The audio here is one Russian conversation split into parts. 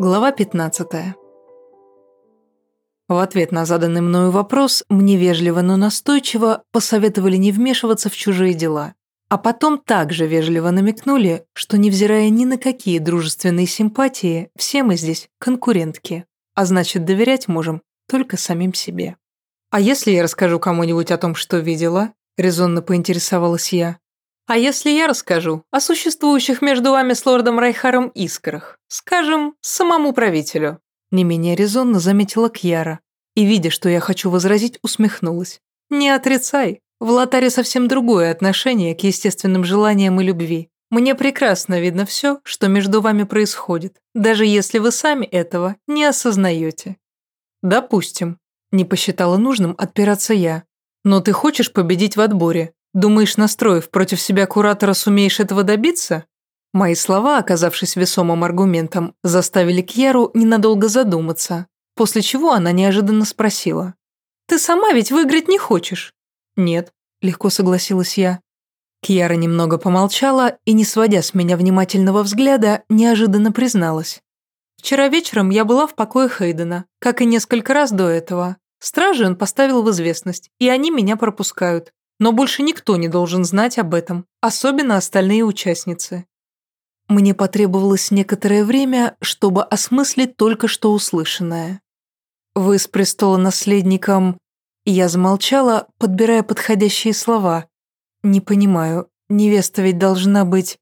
Глава 15. В ответ на заданный мною вопрос мне вежливо, но настойчиво посоветовали не вмешиваться в чужие дела. А потом также вежливо намекнули, что невзирая ни на какие дружественные симпатии, все мы здесь конкурентки, а значит доверять можем только самим себе. «А если я расскажу кому-нибудь о том, что видела?» – резонно поинтересовалась я. А если я расскажу о существующих между вами с лордом Райхаром искрах? Скажем, самому правителю?» Не менее резонно заметила Кьяра. И, видя, что я хочу возразить, усмехнулась. «Не отрицай. В Лотаре совсем другое отношение к естественным желаниям и любви. Мне прекрасно видно все, что между вами происходит, даже если вы сами этого не осознаете». «Допустим», – не посчитала нужным отпираться я. «Но ты хочешь победить в отборе, Думаешь, настроив против себя куратора, сумеешь этого добиться? Мои слова, оказавшись весомым аргументом, заставили Кьяру ненадолго задуматься, после чего она неожиданно спросила. «Ты сама ведь выиграть не хочешь?» «Нет», – легко согласилась я. Кьяра немного помолчала и, не сводя с меня внимательного взгляда, неожиданно призналась. «Вчера вечером я была в покое Хейдена, как и несколько раз до этого. Стражи он поставил в известность, и они меня пропускают. Но больше никто не должен знать об этом, особенно остальные участницы. Мне потребовалось некоторое время, чтобы осмыслить только что услышанное. «Вы с престола наследником...» Я замолчала, подбирая подходящие слова. «Не понимаю, невеста ведь должна быть...»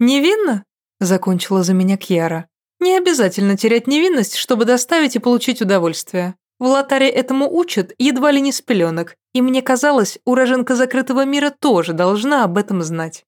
«Невинна?» – закончила за меня Кьяра. «Не обязательно терять невинность, чтобы доставить и получить удовольствие. В Латаре этому учат едва ли не с пеленок, и мне казалось, уроженка закрытого мира тоже должна об этом знать.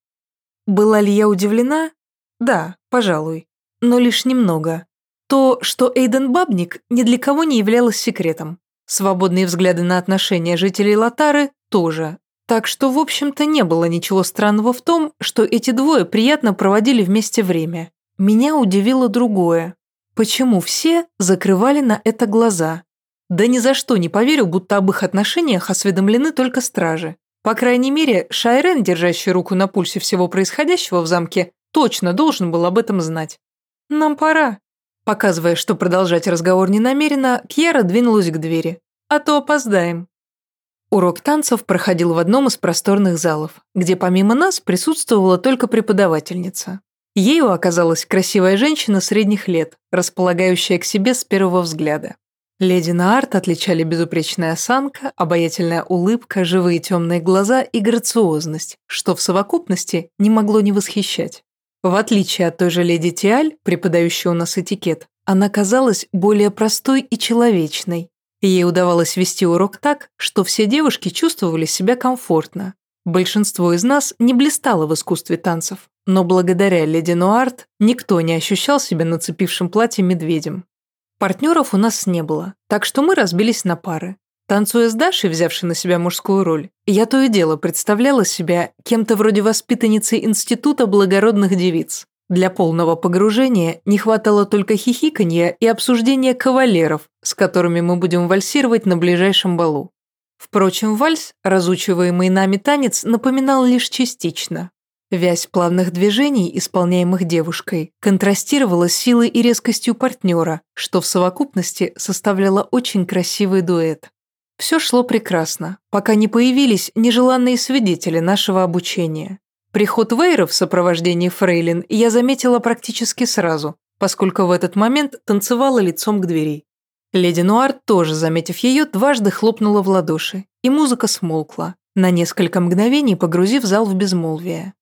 Была ли я удивлена? Да, пожалуй, но лишь немного. То, что Эйден Бабник ни для кого не являлось секретом. Свободные взгляды на отношения жителей Латары тоже. Так что, в общем-то, не было ничего странного в том, что эти двое приятно проводили вместе время. Меня удивило другое. Почему все закрывали на это глаза? Да ни за что не поверю, будто об их отношениях осведомлены только стражи. По крайней мере, Шайрен, держащий руку на пульсе всего происходящего в замке, точно должен был об этом знать. «Нам пора». Показывая, что продолжать разговор не намерена, Кьяра двинулась к двери. «А то опоздаем». Урок танцев проходил в одном из просторных залов, где помимо нас присутствовала только преподавательница. Ею оказалась красивая женщина средних лет, располагающая к себе с первого взгляда. Леди Наарт отличали безупречная осанка, обаятельная улыбка, живые темные глаза и грациозность, что в совокупности не могло не восхищать. В отличие от той же леди Тиаль, преподающей у нас этикет, она казалась более простой и человечной. Ей удавалось вести урок так, что все девушки чувствовали себя комфортно. Большинство из нас не блистало в искусстве танцев, но благодаря леди Нуарт никто не ощущал себя нацепившим платье медведем. Партнеров у нас не было, так что мы разбились на пары. Танцуя с Дашей, взявшей на себя мужскую роль, я то и дело представляла себя кем-то вроде воспитанницы Института благородных девиц. Для полного погружения не хватало только хихиканья и обсуждения кавалеров, с которыми мы будем вальсировать на ближайшем балу. Впрочем, вальс, разучиваемый нами танец, напоминал лишь частично. Вязь плавных движений, исполняемых девушкой, контрастировала силой и резкостью партнера, что в совокупности составляло очень красивый дуэт. Все шло прекрасно, пока не появились нежеланные свидетели нашего обучения. Приход Вейра в сопровождении Фрейлин я заметила практически сразу, поскольку в этот момент танцевала лицом к двери. Леди Нуар, тоже заметив ее, дважды хлопнула в ладоши, и музыка смолкла, на несколько мгновений погрузив зал в безмолвие.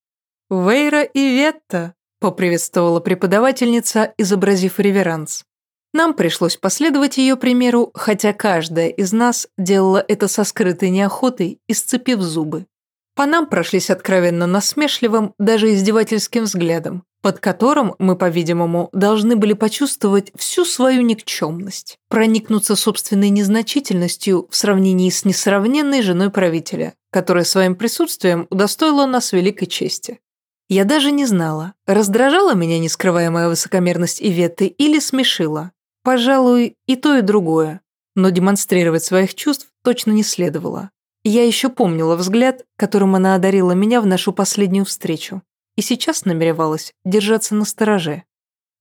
«Вейра и Ветта», – поприветствовала преподавательница, изобразив реверанс. Нам пришлось последовать ее примеру, хотя каждая из нас делала это со скрытой неохотой и зубы. По нам прошлись откровенно насмешливым, даже издевательским взглядом, под которым мы, по-видимому, должны были почувствовать всю свою никчемность, проникнуться собственной незначительностью в сравнении с несравненной женой правителя, которая своим присутствием удостоила нас великой чести. Я даже не знала, раздражала меня нескрываемая высокомерность Иветты или смешила. Пожалуй, и то, и другое. Но демонстрировать своих чувств точно не следовало. Я еще помнила взгляд, которым она одарила меня в нашу последнюю встречу и сейчас намеревалась держаться на стороже.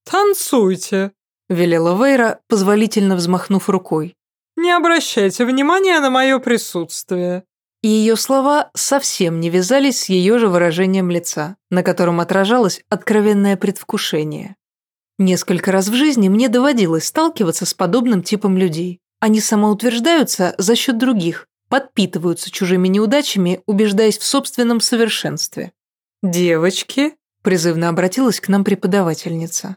«Танцуйте», – велела Вейра, позволительно взмахнув рукой. «Не обращайте внимания на мое присутствие». И ее слова совсем не вязались с ее же выражением лица, на котором отражалось откровенное предвкушение. Несколько раз в жизни мне доводилось сталкиваться с подобным типом людей. Они самоутверждаются за счет других, подпитываются чужими неудачами, убеждаясь в собственном совершенстве. «Девочки», – призывно обратилась к нам преподавательница.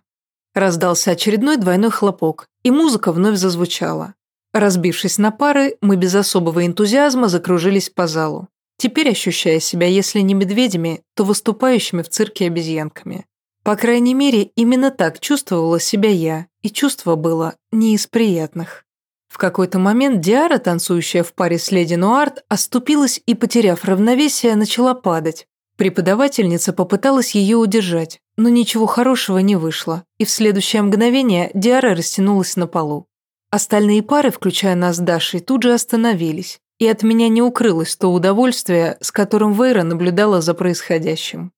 Раздался очередной двойной хлопок, и музыка вновь зазвучала. Разбившись на пары, мы без особого энтузиазма закружились по залу, теперь ощущая себя, если не медведями, то выступающими в цирке обезьянками. По крайней мере, именно так чувствовала себя я, и чувство было не из приятных. В какой-то момент Диара, танцующая в паре с леди Нуарт, оступилась и, потеряв равновесие, начала падать, Преподавательница попыталась ее удержать, но ничего хорошего не вышло, и в следующее мгновение Диара растянулась на полу. Остальные пары, включая нас с Дашей, тут же остановились, и от меня не укрылось то удовольствие, с которым Вейра наблюдала за происходящим.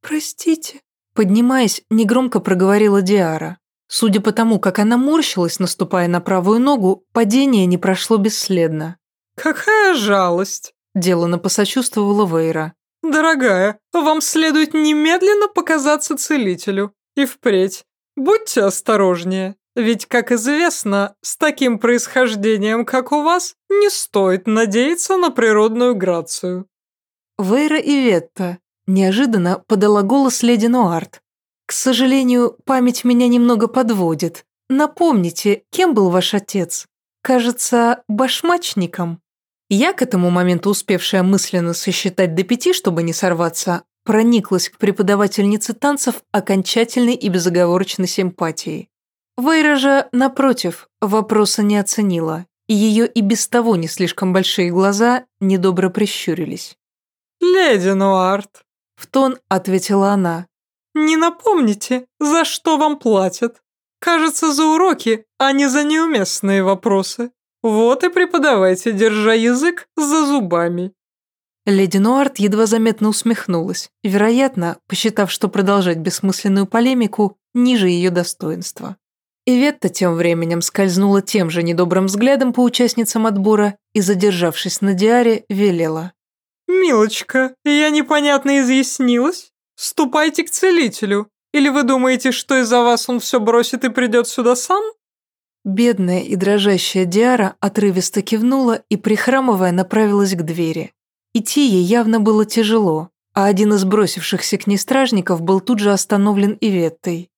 «Простите», – поднимаясь, негромко проговорила Диара. Судя по тому, как она морщилась, наступая на правую ногу, падение не прошло бесследно. «Какая жалость!» – делано посочувствовала Вейра. «Дорогая, вам следует немедленно показаться целителю. И впредь. Будьте осторожнее, ведь, как известно, с таким происхождением, как у вас, не стоит надеяться на природную грацию». Вейра и Ветта неожиданно подала голос леди Нуарт. «К сожалению, память меня немного подводит. Напомните, кем был ваш отец? Кажется, башмачником?» Я, к этому моменту успевшая мысленно сосчитать до пяти, чтобы не сорваться, прониклась к преподавательнице танцев окончательной и безоговорочной симпатией. Вейра же, напротив, вопроса не оценила, и ее и без того не слишком большие глаза недобро прищурились. «Леди Нуарт», — в тон ответила она. «Не напомните, за что вам платят? Кажется, за уроки, а не за неуместные вопросы». Вот и преподавайте, держа язык за зубами. Леди Нуарт едва заметно усмехнулась, вероятно, посчитав, что продолжать бессмысленную полемику ниже ее достоинства. Иветта тем временем скользнула тем же недобрым взглядом по участницам отбора и, задержавшись на диаре, велела. «Милочка, я непонятно изъяснилась? Ступайте к целителю. Или вы думаете, что из-за вас он все бросит и придет сюда сам?» Бедная и дрожащая Диара отрывисто кивнула и, прихрамывая, направилась к двери. Идти ей явно было тяжело, а один из бросившихся к ней стражников был тут же остановлен Иветтой.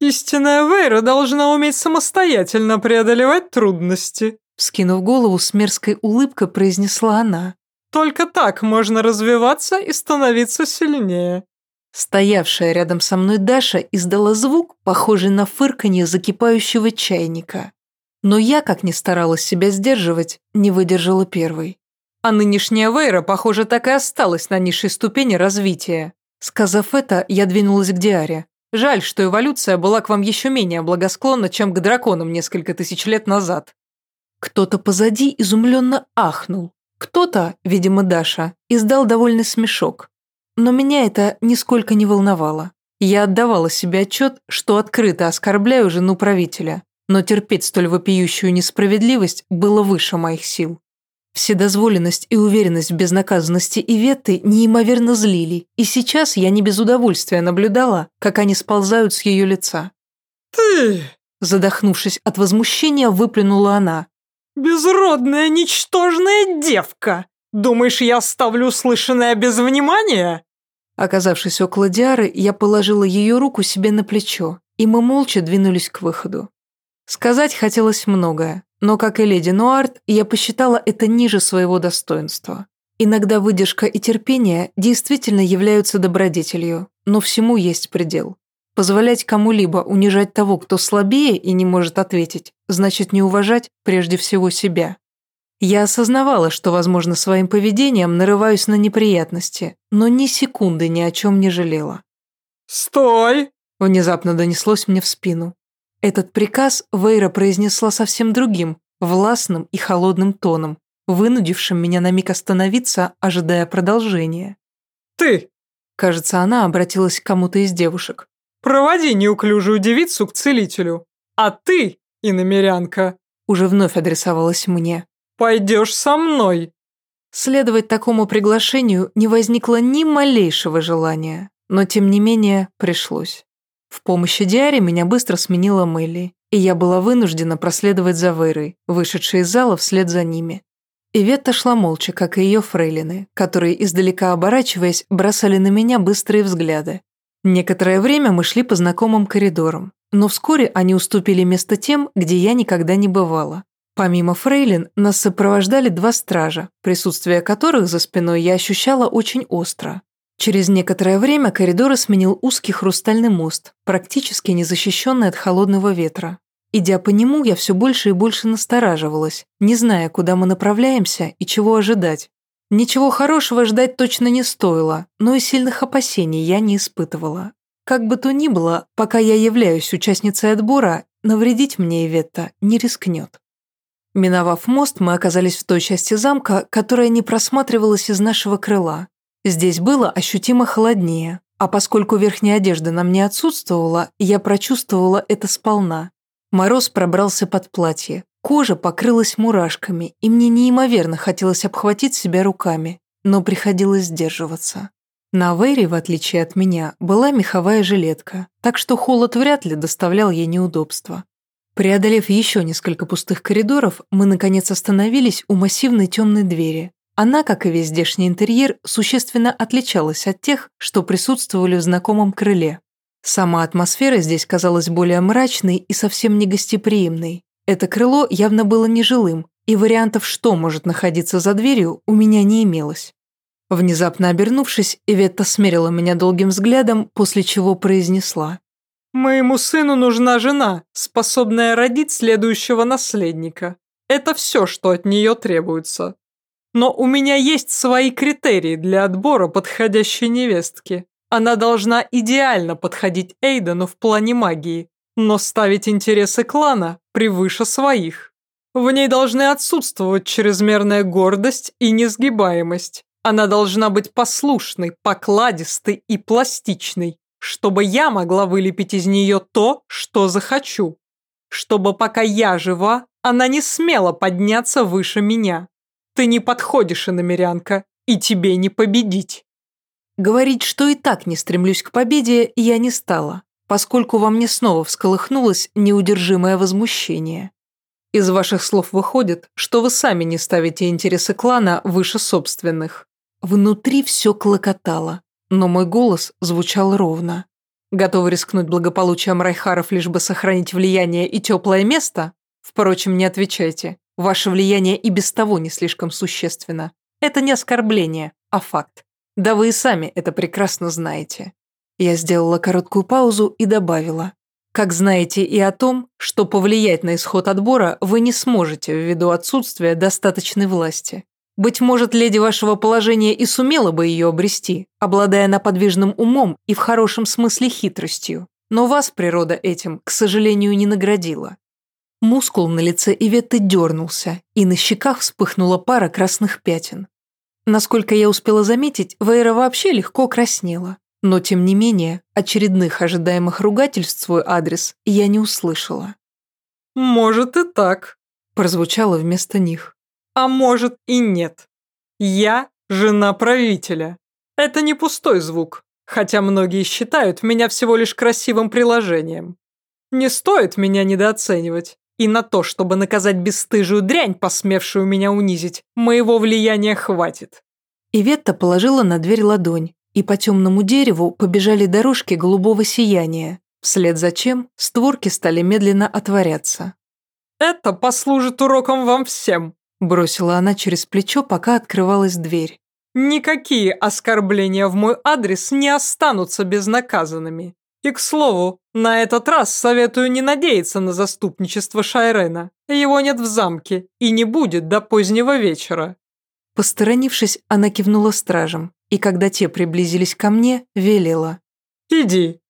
«Истинная Вейра должна уметь самостоятельно преодолевать трудности», Скинув голову с мерзкой улыбкой, произнесла она. «Только так можно развиваться и становиться сильнее». Стоявшая рядом со мной Даша издала звук, похожий на фырканье закипающего чайника. Но я, как ни старалась себя сдерживать, не выдержала первой. А нынешняя Вейра, похоже, так и осталась на низшей ступени развития. Сказав это, я двинулась к Диаре. Жаль, что эволюция была к вам еще менее благосклонна, чем к драконам несколько тысяч лет назад. Кто-то позади изумленно ахнул. Кто-то, видимо, Даша, издал довольный смешок. Но меня это нисколько не волновало. Я отдавала себе отчет, что открыто оскорбляю жену правителя, но терпеть столь вопиющую несправедливость было выше моих сил. Вседозволенность и уверенность в безнаказанности Иветты неимоверно злили, и сейчас я не без удовольствия наблюдала, как они сползают с ее лица. «Ты...» Задохнувшись от возмущения, выплюнула она. «Безродная, ничтожная девка! Думаешь, я оставлю услышанное без внимания?» Оказавшись около Диары, я положила ее руку себе на плечо, и мы молча двинулись к выходу. Сказать хотелось многое, но, как и леди Нуарт, я посчитала это ниже своего достоинства. Иногда выдержка и терпение действительно являются добродетелью, но всему есть предел. Позволять кому-либо унижать того, кто слабее и не может ответить, значит не уважать прежде всего себя. Я осознавала, что, возможно, своим поведением нарываюсь на неприятности, но ни секунды ни о чем не жалела. «Стой!» – внезапно донеслось мне в спину. Этот приказ Вейра произнесла совсем другим, властным и холодным тоном, вынудившим меня на миг остановиться, ожидая продолжения. «Ты!» Кажется, она обратилась к кому-то из девушек. «Проводи неуклюжую девицу к целителю. А ты, иномерянка!» Уже вновь адресовалась мне. «Пойдешь со мной!» Следовать такому приглашению не возникло ни малейшего желания, но тем не менее пришлось. В помощи Диаре меня быстро сменила Мелли, и я была вынуждена проследовать за Вейрой, вышедшей из зала вслед за ними. Иветта шла молча, как и ее фрейлины, которые, издалека оборачиваясь, бросали на меня быстрые взгляды. Некоторое время мы шли по знакомым коридорам, но вскоре они уступили место тем, где я никогда не бывала. Помимо фрейлин, нас сопровождали два стража, присутствие которых за спиной я ощущала очень остро. Через некоторое время коридоры сменил узкий хрустальный мост, практически не защищенный от холодного ветра. Идя по нему, я все больше и больше настораживалась, не зная, куда мы направляемся и чего ожидать. Ничего хорошего ждать точно не стоило, но и сильных опасений я не испытывала. Как бы то ни было, пока я являюсь участницей отбора, навредить мне Иветта не рискнет. Миновав мост, мы оказались в той части замка, которая не просматривалась из нашего крыла. Здесь было ощутимо холоднее, а поскольку верхняя одежда нам не отсутствовала, я прочувствовала это сполна. Мороз пробрался под платье, кожа покрылась мурашками, и мне неимоверно хотелось обхватить себя руками, но приходилось сдерживаться. На Вэри, в отличие от меня, была меховая жилетка, так что холод вряд ли доставлял ей неудобства. Преодолев еще несколько пустых коридоров, мы наконец остановились у массивной темной двери. Она, как и весь здешний интерьер, существенно отличалась от тех, что присутствовали в знакомом крыле. Сама атмосфера здесь казалась более мрачной и совсем не гостеприимной. Это крыло явно было нежилым, и вариантов, что может находиться за дверью, у меня не имелось. Внезапно обернувшись, Иветта смерила меня долгим взглядом, после чего произнесла. «Моему сыну нужна жена, способная родить следующего наследника. Это все, что от нее требуется. Но у меня есть свои критерии для отбора подходящей невестки. Она должна идеально подходить Эйдену в плане магии, но ставить интересы клана превыше своих. В ней должны отсутствовать чрезмерная гордость и несгибаемость. Она должна быть послушной, покладистой и пластичной, чтобы я могла вылепить из нее то, что захочу. Чтобы пока я жива, она не смела подняться выше меня. Ты не подходишь, иномерянка, и тебе не победить. Говорить, что и так не стремлюсь к победе, я не стала, поскольку во мне снова всколыхнулось неудержимое возмущение. Из ваших слов выходит, что вы сами не ставите интересы клана выше собственных. Внутри все клокотало, но мой голос звучал ровно. Готовы рискнуть благополучием Райхаров, лишь бы сохранить влияние и теплое место? Впрочем, не отвечайте. Ваше влияние и без того не слишком существенно. Это не оскорбление, а факт. Да вы и сами это прекрасно знаете. Я сделала короткую паузу и добавила. Как знаете и о том, что повлиять на исход отбора вы не сможете ввиду отсутствия достаточной власти. Быть может, леди вашего положения и сумела бы ее обрести, обладая наподвижным умом и в хорошем смысле хитростью. Но вас природа этим, к сожалению, не наградила. Мускул на лице Иветты дернулся, и на щеках вспыхнула пара красных пятен. Насколько я успела заметить, Вейра вообще легко краснела. Но, тем не менее, очередных ожидаемых ругательств в свой адрес я не услышала. «Может и так», – прозвучало вместо них. «А может и нет. Я жена правителя. Это не пустой звук, хотя многие считают меня всего лишь красивым приложением. Не стоит меня недооценивать. И на то, чтобы наказать бесстыжую дрянь, посмевшую меня унизить, моего влияния хватит. Иветта положила на дверь ладонь, и по темному дереву побежали дорожки голубого сияния, вслед за чем створки стали медленно отворяться. «Это послужит уроком вам всем», – бросила она через плечо, пока открывалась дверь. «Никакие оскорбления в мой адрес не останутся безнаказанными. И, к слову, на этот раз советую не надеяться на заступничество Шайрена. Его нет в замке и не будет до позднего вечера». Посторонившись, она кивнула стражам, и когда те приблизились ко мне, велела. «Иди».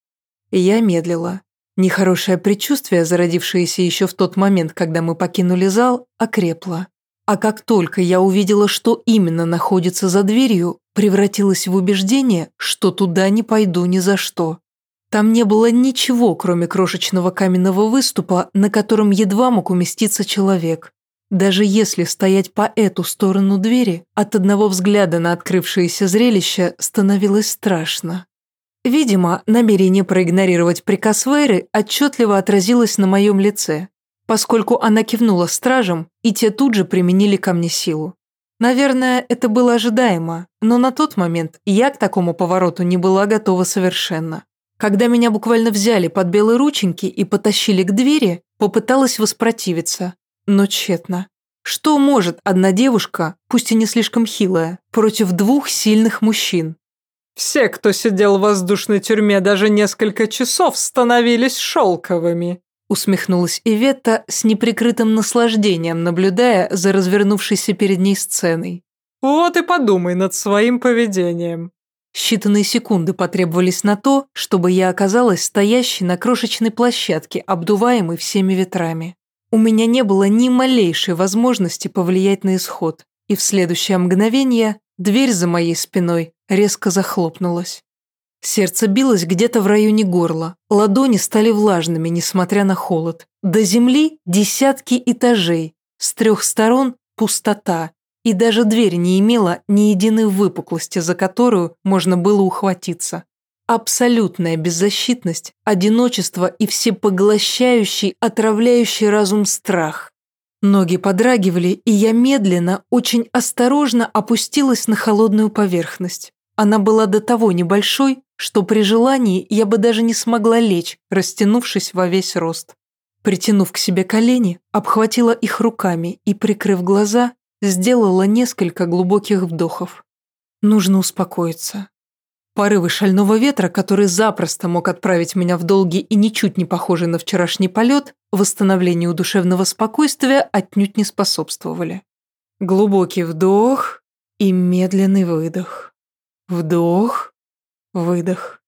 И я медлила. Нехорошее предчувствие, зародившееся еще в тот момент, когда мы покинули зал, окрепло. А как только я увидела, что именно находится за дверью, превратилось в убеждение, что туда не пойду ни за что. Там не было ничего, кроме крошечного каменного выступа, на котором едва мог уместиться человек. Даже если стоять по эту сторону двери, от одного взгляда на открывшееся зрелище становилось страшно. Видимо, намерение проигнорировать приказ Вейры отчетливо отразилось на моем лице, поскольку она кивнула стражам, и те тут же применили ко мне силу. Наверное, это было ожидаемо, но на тот момент я к такому повороту не была готова совершенно. Когда меня буквально взяли под белые рученьки и потащили к двери, попыталась воспротивиться, но тщетно. Что может одна девушка, пусть и не слишком хилая, против двух сильных мужчин? Все, кто сидел в воздушной тюрьме даже несколько часов, становились шелковыми. Усмехнулась Иветта с неприкрытым наслаждением, наблюдая за развернувшейся перед ней сценой. Вот и подумай над своим поведением. Считанные секунды потребовались на то, чтобы я оказалась стоящей на крошечной площадке, обдуваемой всеми ветрами. У меня не было ни малейшей возможности повлиять на исход, и в следующее мгновение дверь за моей спиной резко захлопнулась. Сердце билось где-то в районе горла, ладони стали влажными, несмотря на холод. До земли десятки этажей, с трех сторон пустота, и даже дверь не имела ни единой выпуклости, за которую можно было ухватиться. Абсолютная беззащитность, одиночество и всепоглощающий, отравляющий разум страх. Ноги подрагивали, и я медленно, очень осторожно опустилась на холодную поверхность. Она была до того небольшой, что при желании я бы даже не смогла лечь, растянувшись во весь рост. Притянув к себе колени, обхватила их руками и, прикрыв глаза, сделала несколько глубоких вдохов. Нужно успокоиться. Порывы шального ветра, который запросто мог отправить меня в долгий и ничуть не похожий на вчерашний полет, восстановлению душевного спокойствия отнюдь не способствовали. Глубокий вдох и медленный выдох. Вдох, выдох.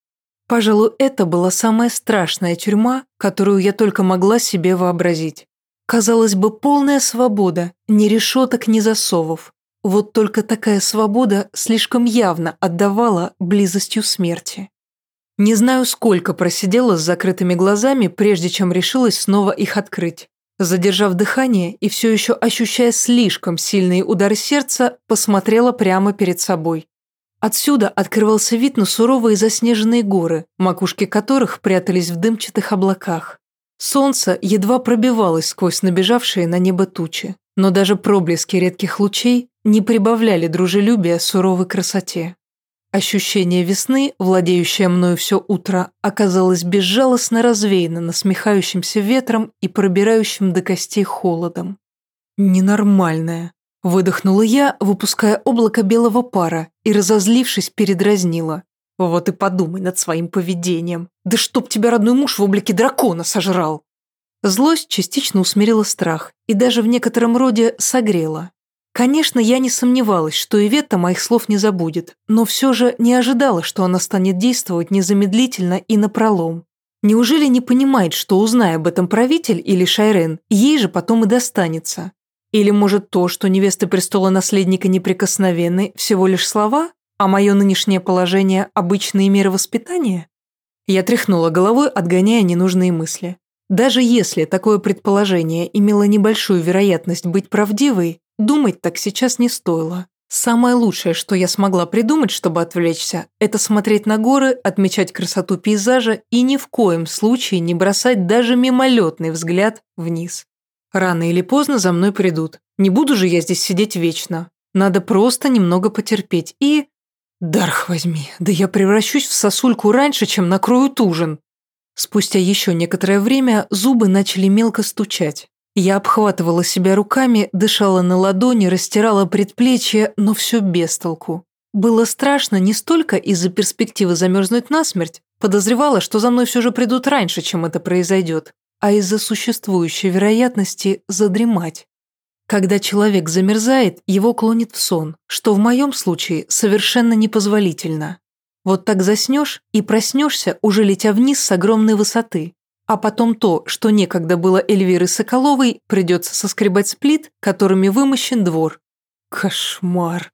Пожалуй, это была самая страшная тюрьма, которую я только могла себе вообразить. Казалось бы, полная свобода, ни решеток, ни засовов, вот только такая свобода слишком явно отдавала близостью смерти. Не знаю, сколько просидела с закрытыми глазами, прежде чем решилась снова их открыть. Задержав дыхание и все еще ощущая слишком сильный удар сердца, посмотрела прямо перед собой. Отсюда открывался вид на суровые заснеженные горы, макушки которых прятались в дымчатых облаках. Солнце едва пробивалось сквозь набежавшие на небо тучи, но даже проблески редких лучей не прибавляли дружелюбия суровой красоте. Ощущение весны, владеющее мною все утро, оказалось безжалостно развеяно насмехающимся ветром и пробирающим до костей холодом. «Ненормальное», – выдохнула я, выпуская облако белого пара и, разозлившись, передразнила. «Вот и подумай над своим поведением. Да чтоб тебя родной муж в облике дракона сожрал!» Злость частично усмирила страх и даже в некотором роде согрела. Конечно, я не сомневалась, что Иветта моих слов не забудет, но все же не ожидала, что она станет действовать незамедлительно и напролом. Неужели не понимает, что, узная об этом правитель или Шайрен, ей же потом и достанется? Или, может, то, что невеста престола наследника неприкосновенны, всего лишь слова, а мое нынешнее положение – обычные меры воспитания? Я тряхнула головой, отгоняя ненужные мысли. Даже если такое предположение имело небольшую вероятность быть правдивой, Думать так сейчас не стоило. Самое лучшее, что я смогла придумать, чтобы отвлечься, это смотреть на горы, отмечать красоту пейзажа и ни в коем случае не бросать даже мимолетный взгляд вниз. Рано или поздно за мной придут. Не буду же я здесь сидеть вечно. Надо просто немного потерпеть и... Дарх возьми, да я превращусь в сосульку раньше, чем накроют ужин. Спустя еще некоторое время зубы начали мелко стучать. Я обхватывала себя руками, дышала на ладони, растирала предплечье, но все без толку. Было страшно не столько из-за перспективы замерзнуть насмерть, Подозревала, что за мной все же придут раньше, чем это произойдет, а из-за существующей вероятности задремать. Когда человек замерзает, его клонит в сон, что в моем случае совершенно непозволительно. Вот так заснешь и проснешься, уже летя вниз с огромной высоты. А потом то, что некогда было Эльвиры Соколовой, придется соскребать сплит, которыми вымощен двор. Кошмар.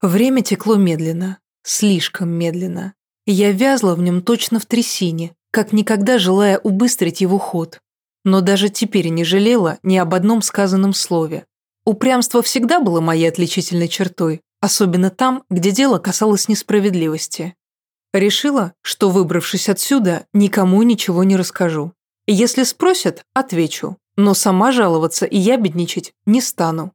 Время текло медленно, слишком медленно. Я вязла в нем точно в трясине, как никогда желая убыстрить его ход. Но даже теперь не жалела ни об одном сказанном слове. Упрямство всегда было моей отличительной чертой, особенно там, где дело касалось несправедливости. Решила, что, выбравшись отсюда, никому ничего не расскажу. Если спросят, отвечу, но сама жаловаться и ябедничать не стану.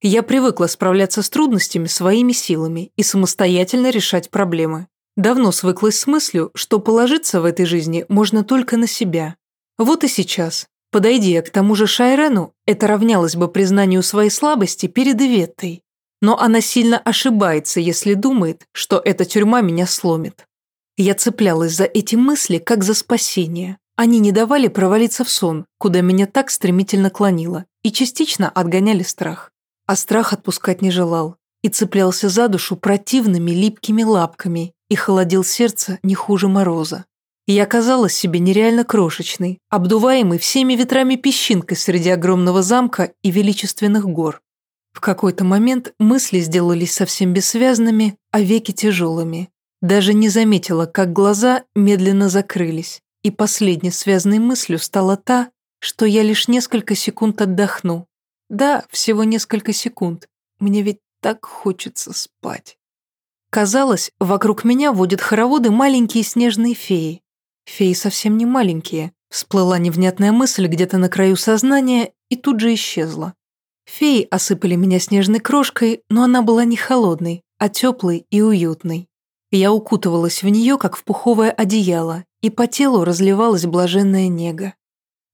Я привыкла справляться с трудностями своими силами и самостоятельно решать проблемы. Давно свыклась с мыслью, что положиться в этой жизни можно только на себя. Вот и сейчас, подойди я к тому же Шайрену, это равнялось бы признанию своей слабости перед Иветтой. Но она сильно ошибается, если думает, что эта тюрьма меня сломит. Я цеплялась за эти мысли, как за спасение. Они не давали провалиться в сон, куда меня так стремительно клонило, и частично отгоняли страх. А страх отпускать не желал и цеплялся за душу противными липкими лапками и холодил сердце не хуже мороза. Я казалась себе нереально крошечной, обдуваемой всеми ветрами песчинкой среди огромного замка и величественных гор. В какой-то момент мысли сделались совсем бессвязными, а веки тяжелыми. Даже не заметила, как глаза медленно закрылись, и последней связанной мыслью стала та, что я лишь несколько секунд отдохну, да, всего несколько секунд. Мне ведь так хочется спать. Казалось, вокруг меня водят хороводы маленькие снежные феи. Феи совсем не маленькие. Всплыла невнятная мысль где-то на краю сознания и тут же исчезла. Феи осыпали меня снежной крошкой, но она была не холодной, а теплой и уютной. Я укутывалась в нее, как в пуховое одеяло, и по телу разливалась блаженная нега.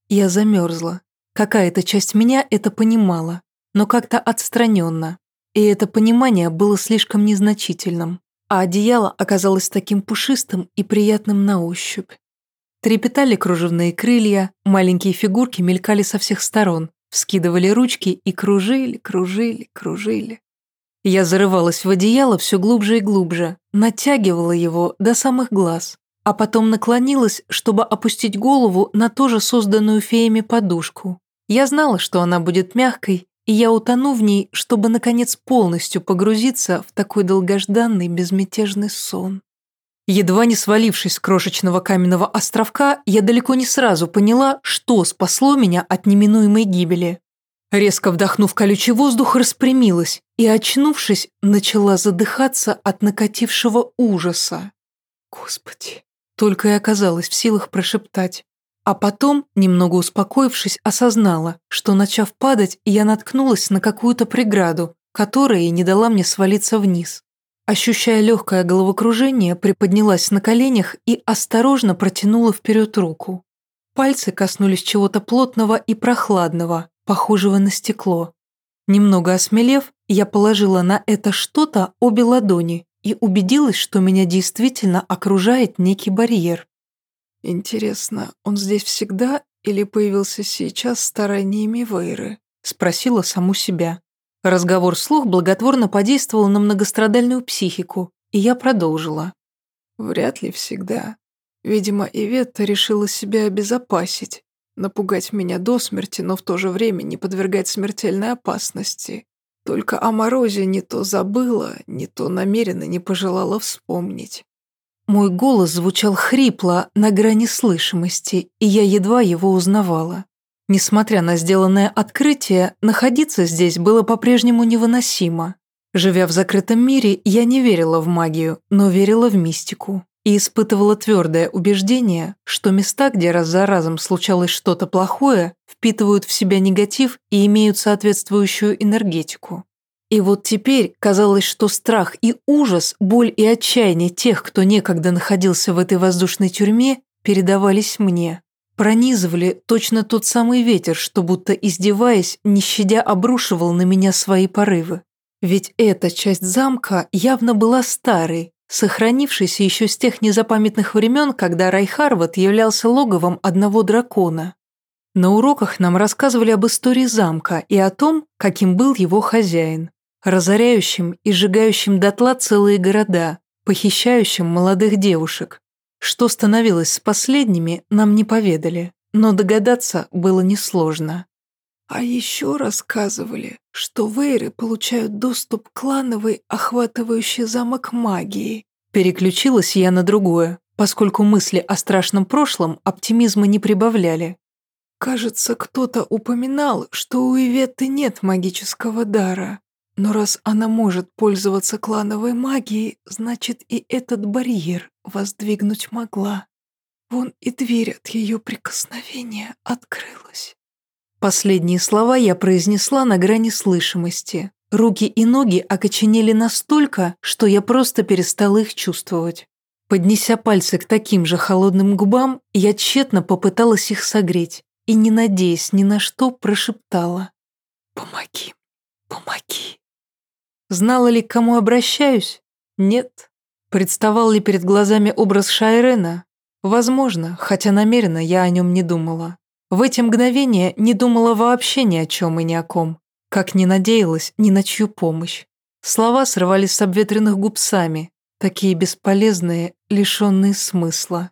Я замерзла, Какая-то часть меня это понимала, но как-то отстраненно. И это понимание было слишком незначительным, а одеяло оказалось таким пушистым и приятным на ощупь. Трепетали кружевные крылья, маленькие фигурки мелькали со всех сторон, вскидывали ручки и кружили, кружили, кружили. Я зарывалась в одеяло все глубже и глубже, натягивала его до самых глаз, а потом наклонилась, чтобы опустить голову на тоже созданную феями подушку. Я знала, что она будет мягкой, и я утону в ней, чтобы, наконец, полностью погрузиться в такой долгожданный безмятежный сон. Едва не свалившись с крошечного каменного островка, я далеко не сразу поняла, что спасло меня от неминуемой гибели. Резко вдохнув колючий воздух, распрямилась и, очнувшись, начала задыхаться от накатившего ужаса. Господи, только и оказалась в силах прошептать. А потом, немного успокоившись, осознала, что, начав падать, я наткнулась на какую-то преграду, которая и не дала мне свалиться вниз. Ощущая легкое головокружение, приподнялась на коленях и осторожно протянула вперед руку. Пальцы коснулись чего-то плотного и прохладного, похожего на стекло. Немного осмелев, я положила на это что-то обе ладони и убедилась, что меня действительно окружает некий барьер. «Интересно, он здесь всегда или появился сейчас стараниями Вейры?» – спросила саму себя. Разговор вслух благотворно подействовал на многострадальную психику, и я продолжила. «Вряд ли всегда. Видимо, Иветта решила себя обезопасить, напугать меня до смерти, но в то же время не подвергать смертельной опасности. Только о морозе не то забыла, не то намеренно не пожелала вспомнить. Мой голос звучал хрипло, на грани слышимости, и я едва его узнавала. Несмотря на сделанное открытие, находиться здесь было по-прежнему невыносимо. Живя в закрытом мире, я не верила в магию, но верила в мистику. И испытывала твердое убеждение, что места, где раз за разом случалось что-то плохое, впитывают в себя негатив и имеют соответствующую энергетику. И вот теперь казалось, что страх и ужас, боль и отчаяние тех, кто некогда находился в этой воздушной тюрьме, передавались мне. Пронизывали точно тот самый ветер, что будто издеваясь, не щадя обрушивал на меня свои порывы. Ведь эта часть замка явно была старой, сохранившийся еще с тех незапамятных времен, когда Райхарват являлся логовом одного дракона. На уроках нам рассказывали об истории замка и о том, каким был его хозяин, разоряющим и сжигающим дотла целые города, похищающим молодых девушек. Что становилось с последними, нам не поведали, но догадаться было несложно. А еще рассказывали, что вейры получают доступ к клановой, охватывающей замок магии. Переключилась я на другое, поскольку мысли о страшном прошлом оптимизма не прибавляли. Кажется, кто-то упоминал, что у Иветты нет магического дара. Но раз она может пользоваться клановой магией, значит и этот барьер воздвигнуть могла. Вон и дверь от ее прикосновения открылась. Последние слова я произнесла на грани слышимости. Руки и ноги окоченели настолько, что я просто перестала их чувствовать. Поднеся пальцы к таким же холодным губам, я тщетно попыталась их согреть и, не надеясь ни на что, прошептала. «Помоги, помоги». Знала ли, к кому обращаюсь? Нет. Представал ли перед глазами образ Шайрена? Возможно, хотя намеренно я о нем не думала. В эти мгновения не думала вообще ни о чем и ни о ком. Как не надеялась ни на чью помощь. Слова срывались с обветренных губ сами, такие бесполезные, лишенные смысла.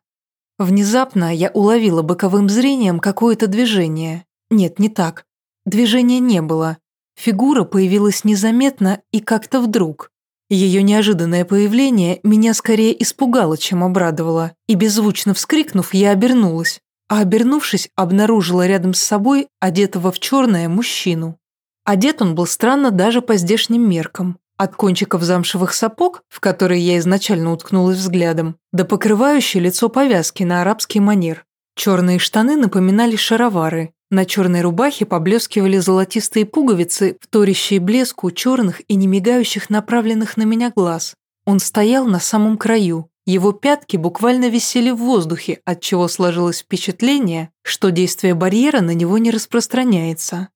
Внезапно я уловила боковым зрением какое-то движение. Нет, не так. Движения не было. Фигура появилась незаметно и как-то вдруг. Ее неожиданное появление меня скорее испугало, чем обрадовало, и беззвучно вскрикнув, я обернулась а обернувшись, обнаружила рядом с собой одетого в черное мужчину. Одет он был странно даже по здешним меркам. От кончиков замшевых сапог, в которые я изначально уткнулась взглядом, до покрывающей лицо повязки на арабский манер. Черные штаны напоминали шаровары, на черной рубахе поблескивали золотистые пуговицы, вторящие блеску черных и немигающих направленных на меня глаз. Он стоял на самом краю, его пятки буквально висели в воздухе, отчего сложилось впечатление, что действие барьера на него не распространяется.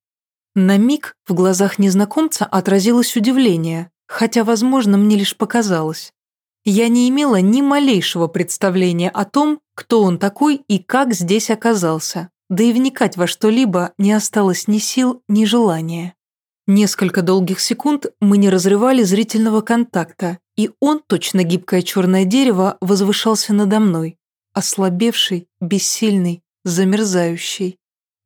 На миг в глазах незнакомца отразилось удивление, хотя, возможно, мне лишь показалось. Я не имела ни малейшего представления о том, кто он такой и как здесь оказался, да и вникать во что-либо не осталось ни сил, ни желания. Несколько долгих секунд мы не разрывали зрительного контакта, и он, точно гибкое черное дерево, возвышался надо мной, ослабевший, бессильный, замерзающий.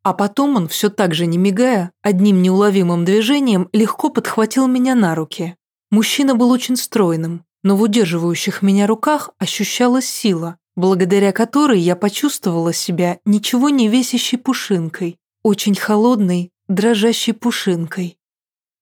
А потом он, все так же не мигая, одним неуловимым движением легко подхватил меня на руки. Мужчина был очень стройным, но в удерживающих меня руках ощущалась сила, благодаря которой я почувствовала себя ничего не весящей пушинкой, очень холодной, дрожащей пушинкой.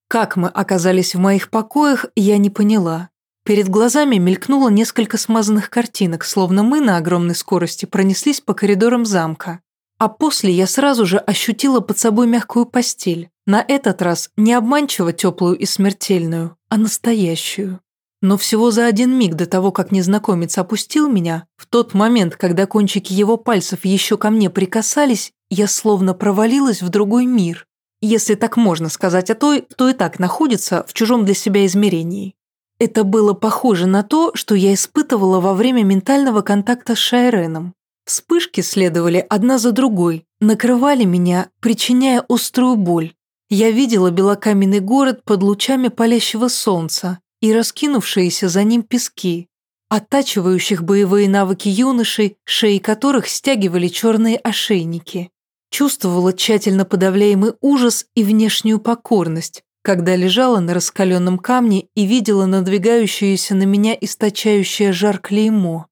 Как мы оказались в моих покоях, я не поняла. Перед глазами мелькнуло несколько смазанных картинок, словно мы на огромной скорости пронеслись по коридорам замка. А после я сразу же ощутила под собой мягкую постель. На этот раз не обманчиво теплую и смертельную, а настоящую. Но всего за один миг до того, как незнакомец опустил меня, в тот момент, когда кончики его пальцев еще ко мне прикасались, я словно провалилась в другой мир. Если так можно сказать о той, кто и так находится в чужом для себя измерении. Это было похоже на то, что я испытывала во время ментального контакта с Шайреном. Вспышки следовали одна за другой, накрывали меня, причиняя острую боль. Я видела белокаменный город под лучами палящего солнца и раскинувшиеся за ним пески, оттачивающих боевые навыки юношей, шеи которых стягивали черные ошейники. Чувствовала тщательно подавляемый ужас и внешнюю покорность, когда лежала на раскаленном камне и видела надвигающееся на меня источающее жар клеймо.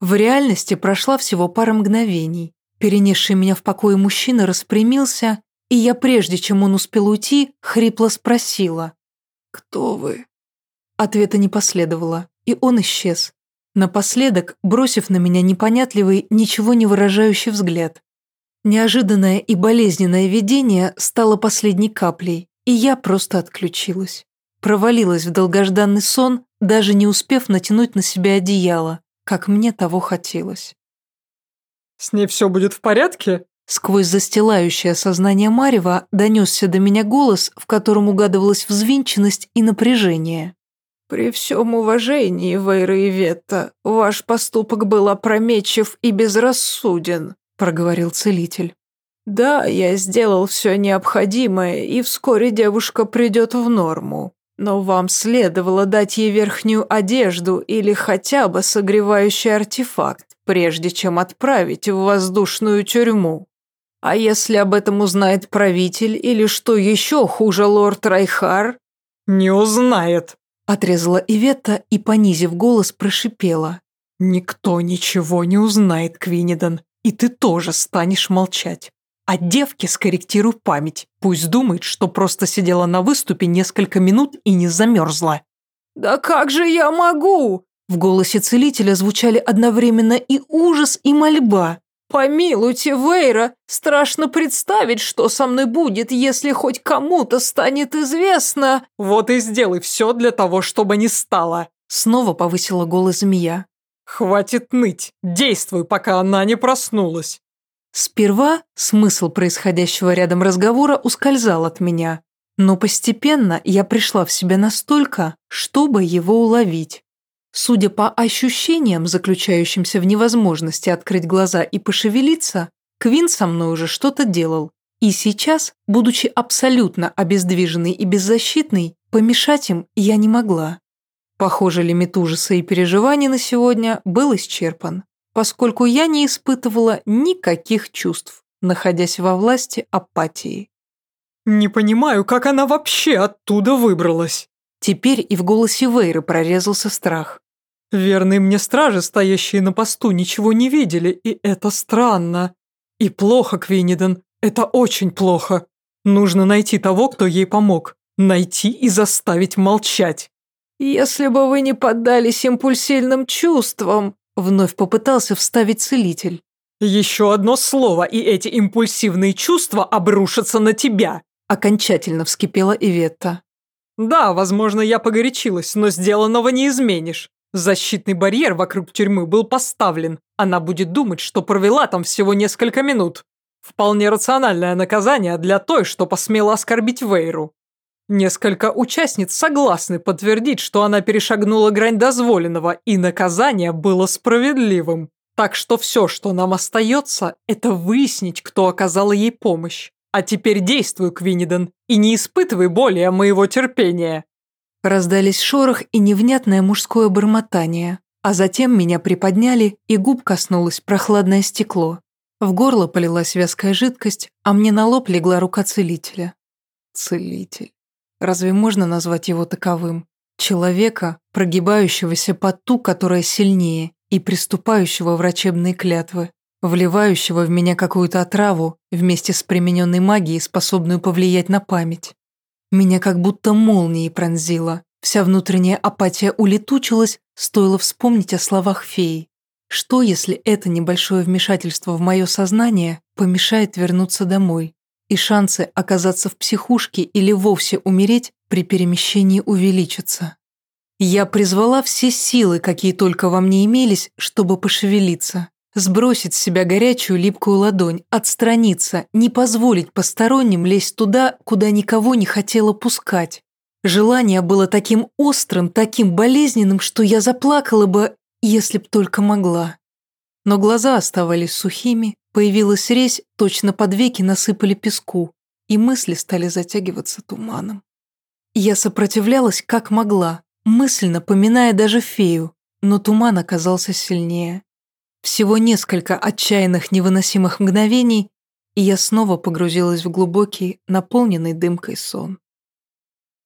В реальности прошла всего пара мгновений. Перенесший меня в покое мужчина распрямился, и я, прежде чем он успел уйти, хрипло спросила. «Кто вы?» Ответа не последовало, и он исчез. Напоследок, бросив на меня непонятливый, ничего не выражающий взгляд. Неожиданное и болезненное видение стало последней каплей, и я просто отключилась. Провалилась в долгожданный сон, даже не успев натянуть на себя одеяло, как мне того хотелось. «С ней все будет в порядке?» Сквозь застилающее сознание Марева донесся до меня голос, в котором угадывалась взвинченность и напряжение. «При всем уважении, Вейра и Ветта, ваш поступок был опрометчив и безрассуден», — проговорил целитель. «Да, я сделал все необходимое, и вскоре девушка придет в норму. Но вам следовало дать ей верхнюю одежду или хотя бы согревающий артефакт, прежде чем отправить в воздушную тюрьму. А если об этом узнает правитель или что еще хуже лорд Райхар?» «Не узнает», — отрезала Иветта и, понизив голос, прошипела. «Никто ничего не узнает, Квинидон, и ты тоже станешь молчать. А девке скорректируй память. Пусть думает, что просто сидела на выступе несколько минут и не замерзла. «Да как же я могу?» В голосе целителя звучали одновременно и ужас, и мольба. «Помилуйте, Вейра, страшно представить, что со мной будет, если хоть кому-то станет известно». «Вот и сделай все для того, чтобы не стало», Снова повысила голос змея. «Хватит ныть, действуй, пока она не проснулась». Сперва смысл происходящего рядом разговора ускользал от меня, но постепенно я пришла в себя настолько, чтобы его уловить. Судя по ощущениям, заключающимся в невозможности открыть глаза и пошевелиться, Квин со мной уже что-то делал. И сейчас, будучи абсолютно обездвиженной и беззащитной, помешать им я не могла. Похоже, лимит ужаса и переживаний на сегодня был исчерпан поскольку я не испытывала никаких чувств, находясь во власти апатии. «Не понимаю, как она вообще оттуда выбралась?» Теперь и в голосе Вейры прорезался страх. «Верные мне стражи, стоящие на посту, ничего не видели, и это странно. И плохо, Квиниден, это очень плохо. Нужно найти того, кто ей помог. Найти и заставить молчать». «Если бы вы не поддались импульсивным чувствам», Вновь попытался вставить целитель. «Еще одно слово, и эти импульсивные чувства обрушатся на тебя!» Окончательно вскипела Иветта. «Да, возможно, я погорячилась, но сделанного не изменишь. Защитный барьер вокруг тюрьмы был поставлен. Она будет думать, что провела там всего несколько минут. Вполне рациональное наказание для той, что посмела оскорбить Вейру. Несколько участниц согласны подтвердить, что она перешагнула грань дозволенного, и наказание было справедливым. Так что все, что нам остается, это выяснить, кто оказал ей помощь. А теперь действуй, Квиниден, и не испытывай более моего терпения». Раздались шорох и невнятное мужское бормотание, а затем меня приподняли, и губ коснулось прохладное стекло. В горло полилась вязкая жидкость, а мне на лоб легла рука целителя. Целитель. Разве можно назвать его таковым? Человека, прогибающегося под ту, которая сильнее, и приступающего врачебные клятвы, вливающего в меня какую-то отраву вместе с примененной магией, способную повлиять на память. Меня как будто молнией пронзило. Вся внутренняя апатия улетучилась, стоило вспомнить о словах феи. Что, если это небольшое вмешательство в мое сознание помешает вернуться домой? и шансы оказаться в психушке или вовсе умереть при перемещении увеличатся. Я призвала все силы, какие только во мне имелись, чтобы пошевелиться, сбросить с себя горячую липкую ладонь, отстраниться, не позволить посторонним лезть туда, куда никого не хотела пускать. Желание было таким острым, таким болезненным, что я заплакала бы, если б только могла. Но глаза оставались сухими, Появилась резь, точно под веки насыпали песку, и мысли стали затягиваться туманом. Я сопротивлялась как могла, мысленно поминая даже фею, но туман оказался сильнее. Всего несколько отчаянных невыносимых мгновений, и я снова погрузилась в глубокий, наполненный дымкой сон.